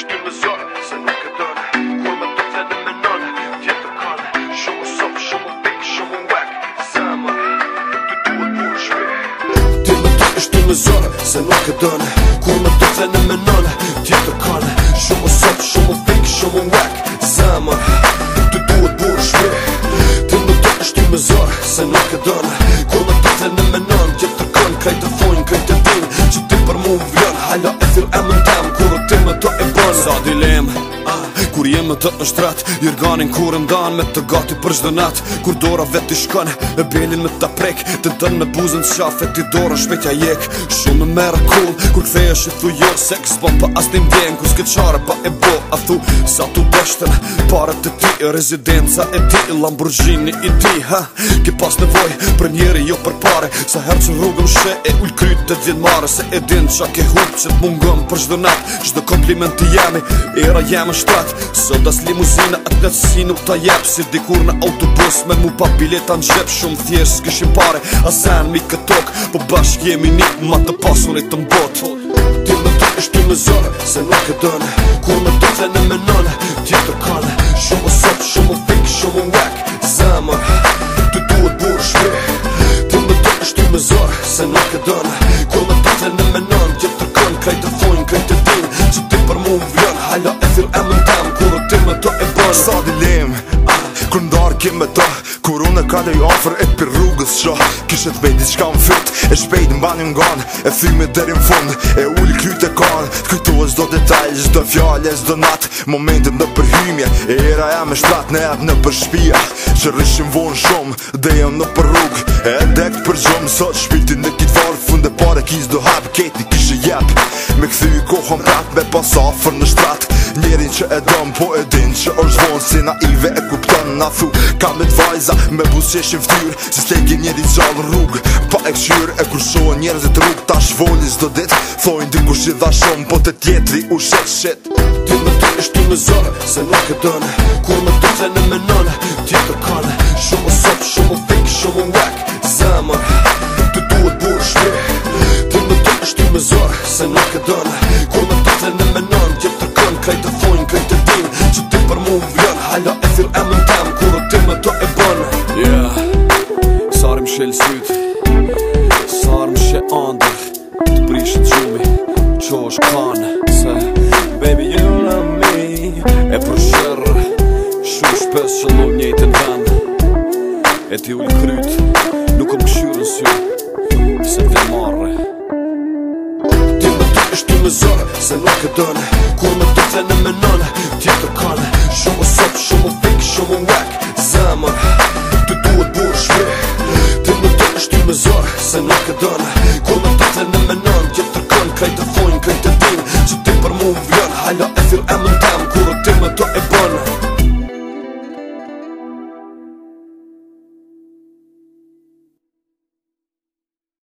Ty në dëshë, ty në zhore ça e nuk ka dane dhe me nona, dijin të name Sho mu sobre, sho mu finger, sho mu whack Za ime, ty dua, dbo didhi ve Ty në dëshë, ty në zhore ça e nuk ka dane dhe me nona, dijin të name Sho mu sobre, sho mu finger, sho mu whack Za ime, ty dua, dbo didhi ve Ty në dëshë, ty në zhore ca Kur jem më të ështrat Jërganin kur m'dan me të gati për shdënat Kur dora vet t'i shkon E belin me të prek Të dën me buzën qafe Ti dora shpetja jek Shumë me mera Kur kthej është thu jo Se kësbon pa as tim vjen Kus këtë qare pa e bo A thu sa tu beshten pare të ti Rezidenca e ti Lamborghini i ti ha? Ki pas nevoj Për njeri jo për pare Sa herë që rrugëm shë E ull kryt të djen mare Se e din qa ke hup Që të mungëm për shdënat Shdë kompliment të jemi Era jemi shtrat Sot as limuzina atë në si nuk ta jep Si dikur në autobus me mu pa bileta në gjep Shumë thjesht s'këshim pare A zen mi këtok Po bashkë jemi nik ma të pasun të mbot Ti më të ishtë ty më zonë Se nuk e dënë Kur më të të në menonë Ti të kanë Shumë sot, shumë fik, shumë wek Zemër Ty duhet burë shpi Ti më të ishtë ty më zonë Se nuk e dënë Kur më të të në menonë Ti të kanë krejtë fun Kur unë ka dhe i ofër e për rrugës që kishet të bejt qka më fyrt E shpejt në banin ngonë E thyme dherin fund E ullë kryt e konë Kujtu e zdo detaj Zdo fjallë e zdo natë Momentin në përhymje E era ja me shtrat në jetë në përshpia Që rrishim vonë shumë Dhe jam në për rrugë E dekt për gjumë Sot shpiltin dhe kitë varë Funde pare kiz do hapë Ketë një kishe jepë kohëm prap me pasafër në shtrat Njerin që e dëm po e din që është zvonë Si naive e kupton na thu Ka me të vajza me busjeshin ftyr Si slegi njeri gjallë rrug Pa e këshyr e kur shohë njerëzit rrug Ta shvoni zdo dit Thojnë diku shi dha shumë Po të tjetri u shet shet Ti më të ishtë të më zonë Se nuk e dënë Kur më të të në menonë Ti të kanë Shumë sop, shumë fake, shumë wack se nuk e dënë Kur me të të në menon, gjithë të kënë Kaj të thunë, kaj të dinë Që ti për mu vjënë Halo e thirë e mën tamë Kur o ti me të e bënë Yeah Sarim shë e lësyt Sarim shë andër Të prishë të gjumi Qo është kanë Se Baby you love me E për shërë Shush pësë që lu njëjtë në vend E ti u krytë Nuk e donë Kur me do të në menonë Ti e të kanë Shumë e shumë e shumë e whack Zemër